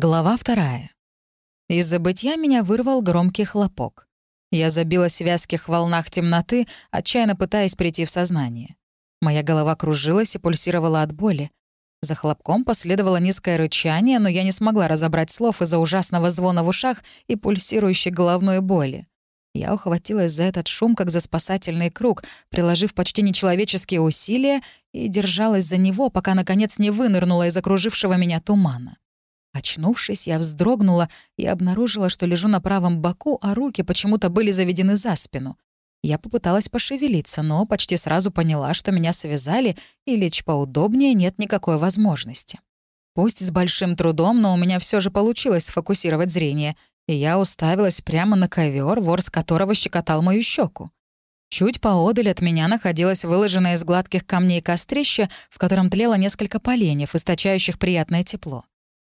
Глава вторая. Из забытья меня вырвал громкий хлопок. Я забилась в вязких волнах темноты, отчаянно пытаясь прийти в сознание. Моя голова кружилась и пульсировала от боли. За хлопком последовало низкое рычание, но я не смогла разобрать слов из-за ужасного звона в ушах и пульсирующей головной боли. Я ухватилась за этот шум, как за спасательный круг, приложив почти нечеловеческие усилия и держалась за него, пока, наконец, не вынырнула из окружившего меня тумана. Очнувшись, я вздрогнула и обнаружила, что лежу на правом боку, а руки почему-то были заведены за спину. Я попыталась пошевелиться, но почти сразу поняла, что меня связали, и лечь поудобнее нет никакой возможности. Пусть с большим трудом, но у меня все же получилось сфокусировать зрение, и я уставилась прямо на ковер, ворс которого щекотал мою щеку. Чуть поодаль от меня находилось выложенное из гладких камней кострище, в котором тлело несколько поленьев, источающих приятное тепло.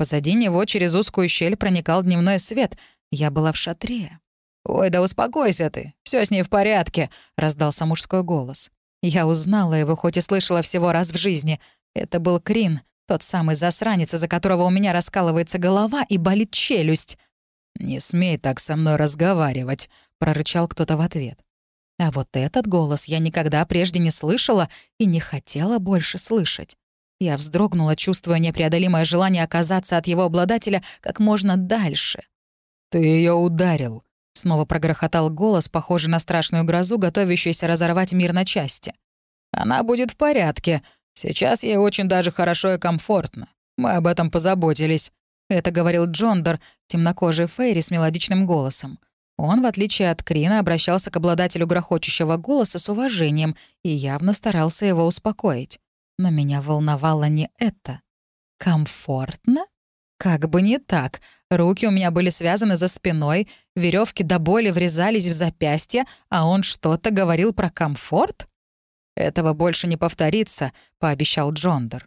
Позади него через узкую щель проникал дневной свет. Я была в шатре. «Ой, да успокойся ты, все с ней в порядке», — раздался мужской голос. Я узнала его, хоть и слышала всего раз в жизни. Это был Крин, тот самый засранец, из-за которого у меня раскалывается голова и болит челюсть. «Не смей так со мной разговаривать», — прорычал кто-то в ответ. А вот этот голос я никогда прежде не слышала и не хотела больше слышать. Я вздрогнула, чувствуя непреодолимое желание оказаться от его обладателя как можно дальше. «Ты ее ударил», — снова прогрохотал голос, похожий на страшную грозу, готовящуюся разорвать мир на части. «Она будет в порядке. Сейчас ей очень даже хорошо и комфортно. Мы об этом позаботились», — это говорил Джондор, темнокожий Фейри с мелодичным голосом. Он, в отличие от Крина, обращался к обладателю грохочущего голоса с уважением и явно старался его успокоить. Но меня волновало не это. Комфортно? Как бы не так. Руки у меня были связаны за спиной, веревки до боли врезались в запястье, а он что-то говорил про комфорт? «Этого больше не повторится», — пообещал Джондер.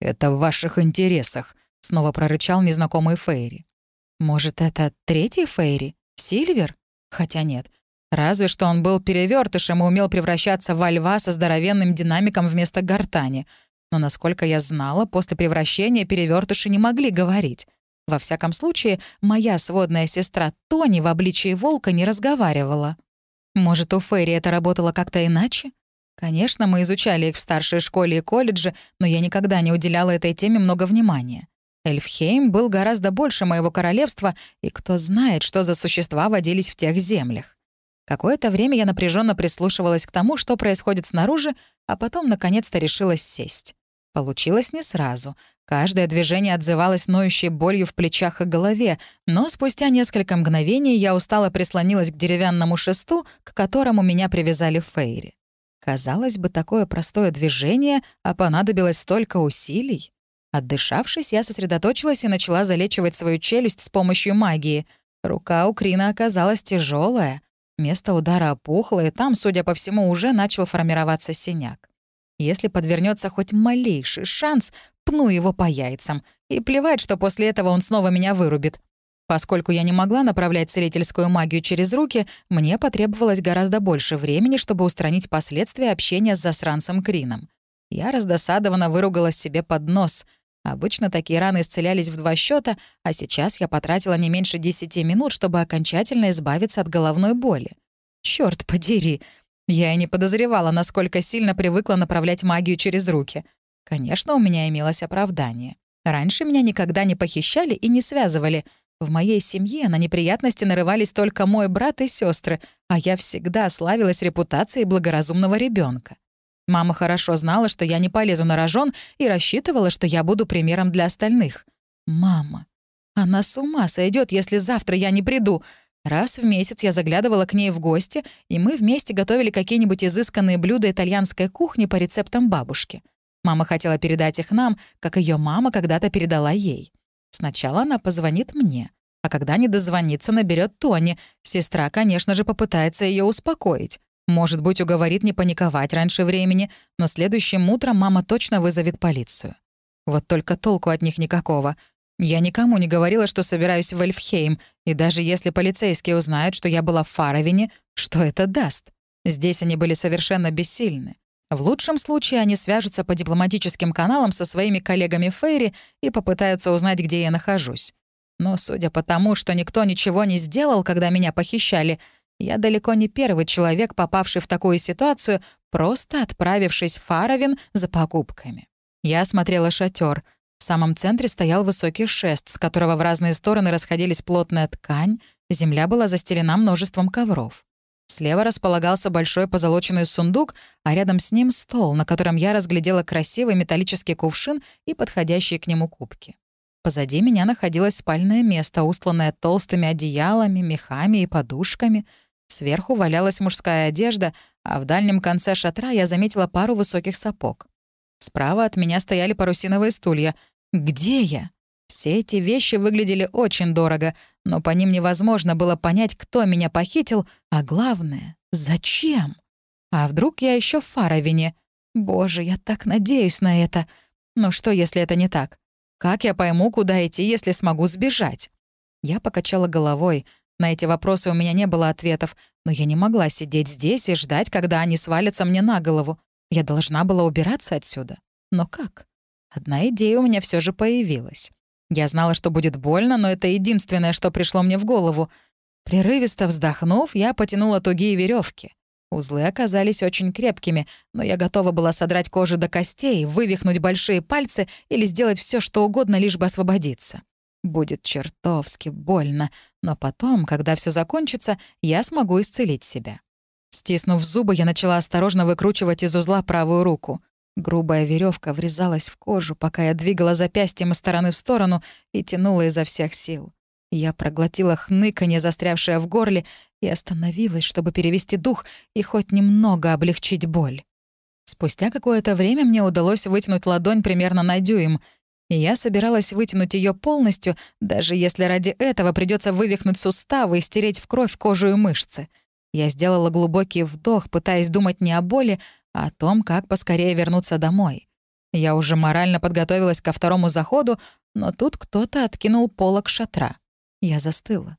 «Это в ваших интересах», — снова прорычал незнакомый Фейри. «Может, это третий Фейри? Сильвер? Хотя нет, Разве что он был перевертышем и умел превращаться во льва со здоровенным динамиком вместо гортани. Но, насколько я знала, после превращения перевертыши не могли говорить. Во всяком случае, моя сводная сестра Тони в обличии волка не разговаривала. Может, у Ферри это работало как-то иначе? Конечно, мы изучали их в старшей школе и колледже, но я никогда не уделяла этой теме много внимания. Эльфхейм был гораздо больше моего королевства, и кто знает, что за существа водились в тех землях. Какое-то время я напряженно прислушивалась к тому, что происходит снаружи, а потом наконец-то решилась сесть. Получилось не сразу. Каждое движение отзывалось ноющей болью в плечах и голове, но спустя несколько мгновений я устало прислонилась к деревянному шесту, к которому меня привязали Фейри. Казалось бы, такое простое движение, а понадобилось столько усилий. Отдышавшись, я сосредоточилась и начала залечивать свою челюсть с помощью магии. Рука у Крина оказалась тяжелая. Место удара опухло, и там, судя по всему, уже начал формироваться синяк. Если подвернется хоть малейший шанс, пну его по яйцам. И плевать, что после этого он снова меня вырубит. Поскольку я не могла направлять целительскую магию через руки, мне потребовалось гораздо больше времени, чтобы устранить последствия общения с засранцем Крином. Я раздосадованно выругалась себе под нос — Обычно такие раны исцелялись в два счета, а сейчас я потратила не меньше десяти минут, чтобы окончательно избавиться от головной боли. Черт подери! Я и не подозревала, насколько сильно привыкла направлять магию через руки. Конечно, у меня имелось оправдание. Раньше меня никогда не похищали и не связывали. В моей семье на неприятности нарывались только мой брат и сестры, а я всегда славилась репутацией благоразумного ребенка. Мама хорошо знала, что я не полезу на рожон и рассчитывала, что я буду примером для остальных. Мама. Она с ума сойдет, если завтра я не приду. Раз в месяц я заглядывала к ней в гости, и мы вместе готовили какие-нибудь изысканные блюда итальянской кухни по рецептам бабушки. Мама хотела передать их нам, как ее мама когда-то передала ей. Сначала она позвонит мне, а когда не дозвонится, наберет Тони. Сестра, конечно же, попытается ее успокоить. Может быть, уговорит не паниковать раньше времени, но следующим утром мама точно вызовет полицию. Вот только толку от них никакого. Я никому не говорила, что собираюсь в Эльфхейм, и даже если полицейские узнают, что я была в Фаровине, что это даст? Здесь они были совершенно бессильны. В лучшем случае они свяжутся по дипломатическим каналам со своими коллегами Фейри и попытаются узнать, где я нахожусь. Но судя по тому, что никто ничего не сделал, когда меня похищали, я далеко не первый человек, попавший в такую ситуацию, просто отправившись в Фаровин за покупками. Я осмотрела шатер. В самом центре стоял высокий шест, с которого в разные стороны расходились плотная ткань, земля была застелена множеством ковров. Слева располагался большой позолоченный сундук, а рядом с ним стол, на котором я разглядела красивый металлический кувшин и подходящие к нему кубки. Позади меня находилось спальное место, устланное толстыми одеялами, мехами и подушками. Сверху валялась мужская одежда, а в дальнем конце шатра я заметила пару высоких сапог. Справа от меня стояли парусиновые стулья. Где я? Все эти вещи выглядели очень дорого, но по ним невозможно было понять, кто меня похитил, а главное — зачем? А вдруг я еще в Фаровине? Боже, я так надеюсь на это. Но что, если это не так? Как я пойму, куда идти, если смогу сбежать? Я покачала головой. На эти вопросы у меня не было ответов, но я не могла сидеть здесь и ждать, когда они свалятся мне на голову. Я должна была убираться отсюда. Но как? Одна идея у меня все же появилась. Я знала, что будет больно, но это единственное, что пришло мне в голову. Прерывисто вздохнув, я потянула тугие веревки. Узлы оказались очень крепкими, но я готова была содрать кожу до костей, вывихнуть большие пальцы или сделать все, что угодно, лишь бы освободиться. Будет чертовски больно, но потом, когда все закончится, я смогу исцелить себя. Стиснув зубы, я начала осторожно выкручивать из узла правую руку. Грубая веревка врезалась в кожу, пока я двигала запястьем из стороны в сторону и тянула изо всех сил. Я проглотила хныканье, застрявшее в горле, и остановилась, чтобы перевести дух и хоть немного облегчить боль. Спустя какое-то время мне удалось вытянуть ладонь примерно на дюйм, и я собиралась вытянуть ее полностью, даже если ради этого придется вывихнуть суставы и стереть в кровь кожу и мышцы. Я сделала глубокий вдох, пытаясь думать не о боли, о том, как поскорее вернуться домой. Я уже морально подготовилась ко второму заходу, но тут кто-то откинул полок шатра. Я застыла.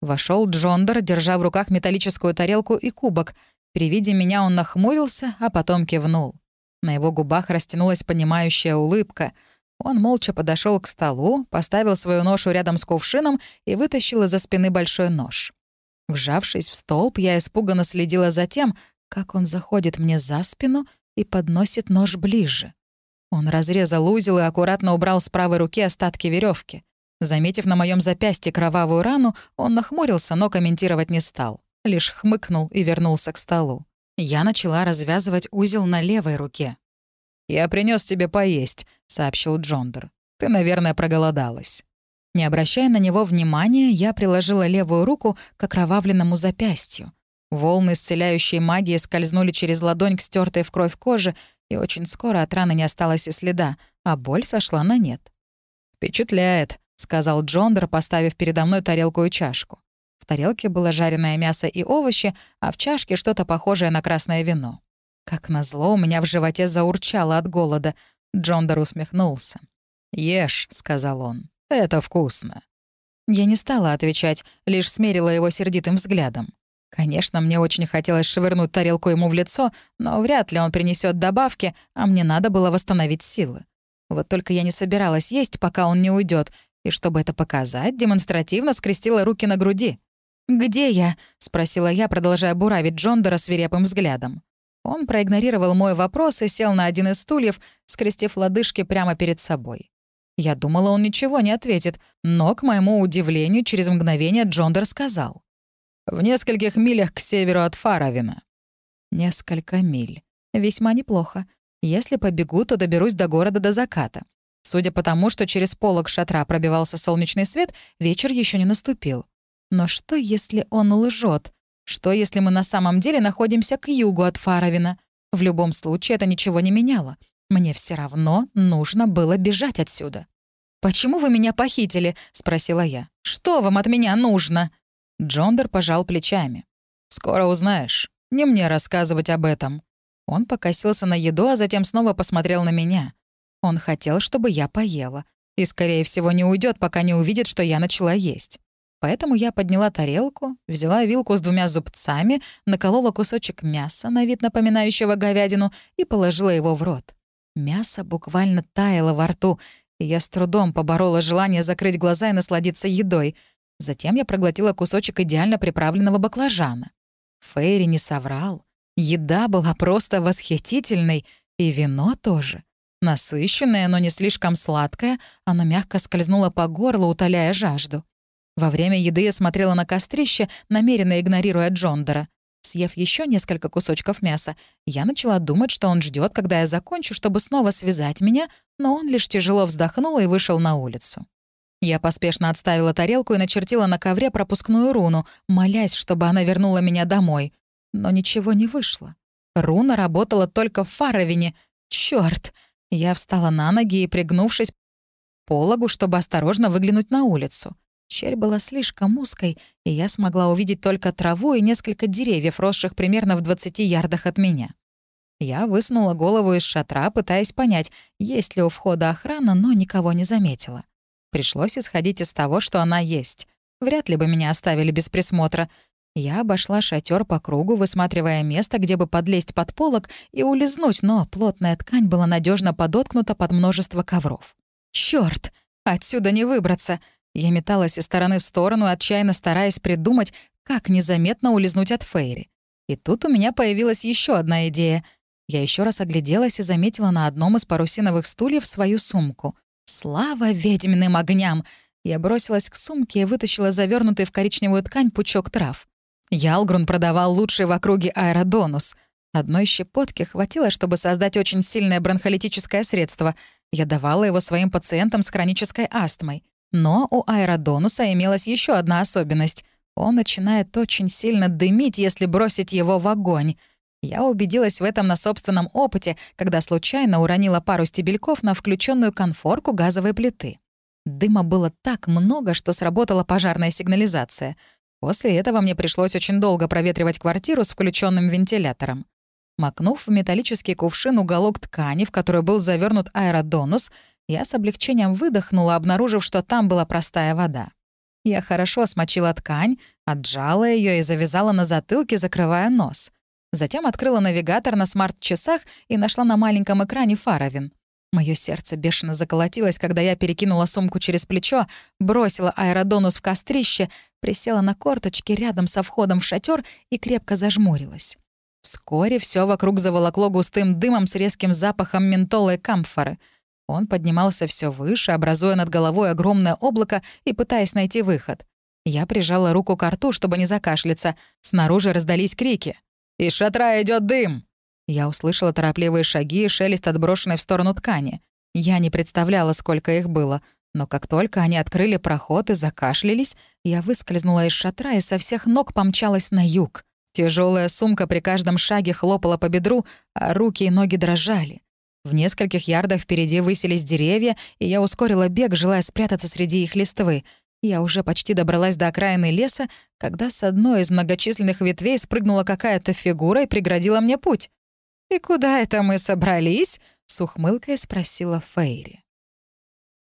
Вошел Джондер, держа в руках металлическую тарелку и кубок. При виде меня он нахмурился, а потом кивнул. На его губах растянулась понимающая улыбка. Он молча подошел к столу, поставил свою ношу рядом с кувшином и вытащил из-за спины большой нож. Вжавшись в столб, я испуганно следила за тем, как он заходит мне за спину и подносит нож ближе. Он разрезал узел и аккуратно убрал с правой руки остатки веревки. Заметив на моем запястье кровавую рану, он нахмурился, но комментировать не стал. Лишь хмыкнул и вернулся к столу. Я начала развязывать узел на левой руке. «Я принес тебе поесть», — сообщил Джондер. «Ты, наверное, проголодалась». Не обращая на него внимания, я приложила левую руку к окровавленному запястью. Волны исцеляющей магии скользнули через ладонь к стертой в кровь кожи, и очень скоро от раны не осталось и следа, а боль сошла на нет. «Впечатляет», — сказал Джондер, поставив передо мной тарелку и чашку. В тарелке было жареное мясо и овощи, а в чашке что-то похожее на красное вино. Как назло, у меня в животе заурчало от голода. Джондер усмехнулся. «Ешь», — сказал он, — «это вкусно». Я не стала отвечать, лишь смерила его сердитым взглядом. Конечно, мне очень хотелось швырнуть тарелку ему в лицо, но вряд ли он принесет добавки, а мне надо было восстановить силы. Вот только я не собиралась есть, пока он не уйдет, и чтобы это показать, демонстративно скрестила руки на груди. «Где я?» — спросила я, продолжая буравить Джондора свирепым взглядом. Он проигнорировал мой вопрос и сел на один из стульев, скрестив лодыжки прямо перед собой. Я думала, он ничего не ответит, но, к моему удивлению, через мгновение Джондер сказал. В нескольких милях к северу от Фаровина. Несколько миль. Весьма неплохо. Если побегу, то доберусь до города до заката. Судя по тому, что через полог шатра пробивался солнечный свет, вечер еще не наступил. Но что, если он лжет? Что, если мы на самом деле находимся к югу от Фаровина? В любом случае, это ничего не меняло. Мне все равно нужно было бежать отсюда. «Почему вы меня похитили?» — спросила я. «Что вам от меня нужно?» Джондер пожал плечами. «Скоро узнаешь. Не мне рассказывать об этом». Он покосился на еду, а затем снова посмотрел на меня. Он хотел, чтобы я поела. И, скорее всего, не уйдет, пока не увидит, что я начала есть. Поэтому я подняла тарелку, взяла вилку с двумя зубцами, наколола кусочек мяса, на вид напоминающего говядину, и положила его в рот. Мясо буквально таяло во рту, и я с трудом поборола желание закрыть глаза и насладиться едой. Затем я проглотила кусочек идеально приправленного баклажана. Фейри не соврал. Еда была просто восхитительной, и вино тоже. Насыщенное, но не слишком сладкое, оно мягко скользнуло по горлу, утоляя жажду. Во время еды я смотрела на кострище, намеренно игнорируя Джондора. Съев еще несколько кусочков мяса, я начала думать, что он ждет, когда я закончу, чтобы снова связать меня, но он лишь тяжело вздохнул и вышел на улицу. Я поспешно отставила тарелку и начертила на ковре пропускную руну, молясь, чтобы она вернула меня домой. Но ничего не вышло. Руна работала только в Фаровине. Чёрт! Я встала на ноги и, пригнувшись, пологу, чтобы осторожно выглянуть на улицу. Щель была слишком узкой, и я смогла увидеть только траву и несколько деревьев, росших примерно в 20 ярдах от меня. Я высунула голову из шатра, пытаясь понять, есть ли у входа охрана, но никого не заметила. Пришлось исходить из того, что она есть. Вряд ли бы меня оставили без присмотра. Я обошла шатер по кругу, высматривая место, где бы подлезть под полок и улизнуть, но плотная ткань была надежно подоткнута под множество ковров. Черт, Отсюда не выбраться! Я металась из стороны в сторону, отчаянно стараясь придумать, как незаметно улизнуть от Фейри. И тут у меня появилась еще одна идея. Я еще раз огляделась и заметила на одном из парусиновых стульев свою сумку. Слава ведьминым огням! Я бросилась к сумке и вытащила завернутый в коричневую ткань пучок трав. Ялгрун продавал лучший в округе аэродонус. Одной щепотки хватило, чтобы создать очень сильное бронхолитическое средство. Я давала его своим пациентам с хронической астмой. Но у аэродонуса имелась еще одна особенность. Он начинает очень сильно дымить, если бросить его в огонь. Я убедилась в этом на собственном опыте, когда случайно уронила пару стебельков на включенную конфорку газовой плиты. Дыма было так много, что сработала пожарная сигнализация. После этого мне пришлось очень долго проветривать квартиру с включенным вентилятором. Макнув в металлический кувшин уголок ткани, в который был завернут аэродонус, я с облегчением выдохнула, обнаружив, что там была простая вода. Я хорошо смочила ткань, отжала ее и завязала на затылке, закрывая нос. Затем открыла навигатор на смарт-часах и нашла на маленьком экране Фаровин. Моё сердце бешено заколотилось, когда я перекинула сумку через плечо, бросила аэродонус в кострище, присела на корточки рядом со входом в шатер и крепко зажмурилась. Вскоре все вокруг заволокло густым дымом с резким запахом ментола и камфоры — он поднимался все выше, образуя над головой огромное облако и пытаясь найти выход. Я прижала руку к рту, чтобы не закашляться. Снаружи раздались крики. «Из шатра идет дым!» Я услышала торопливые шаги и шелест отброшенной в сторону ткани. Я не представляла, сколько их было. Но как только они открыли проход и закашлялись, я выскользнула из шатра и со всех ног помчалась на юг. Тяжелая сумка при каждом шаге хлопала по бедру, а руки и ноги дрожали. В нескольких ярдах впереди высились деревья, и я ускорила бег, желая спрятаться среди их листвы. Я уже почти добралась до окраины леса, когда с одной из многочисленных ветвей спрыгнула какая-то фигура и преградила мне путь. «И куда это мы собрались?» — с ухмылкой спросила Фейри.